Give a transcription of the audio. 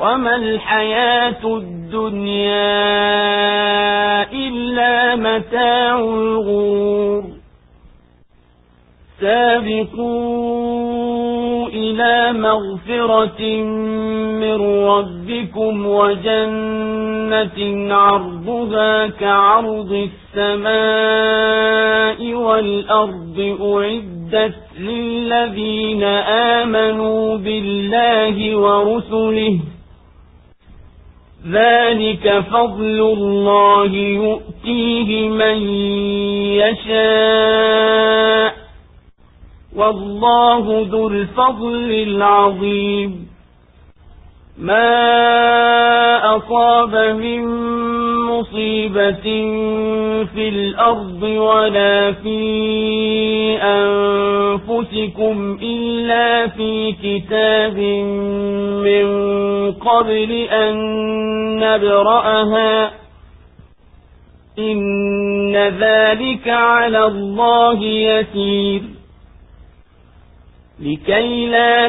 وما الحياة الدنيا إلا متاع الغور سابقوا إلى مغفرة من ربكم وجنة عرضها كعرض السماء والأرض أعدت للذين آمنوا بالله ورسله ذلك فضل الله يؤتيه من يشاء. والله ذو الفضل العظيم. ما أصاب من مصيبة في الأرض ولا في أنفسكم إلا في كتاب من قبل أن نبرأها. إن ذلك على الله يسير. لكي لا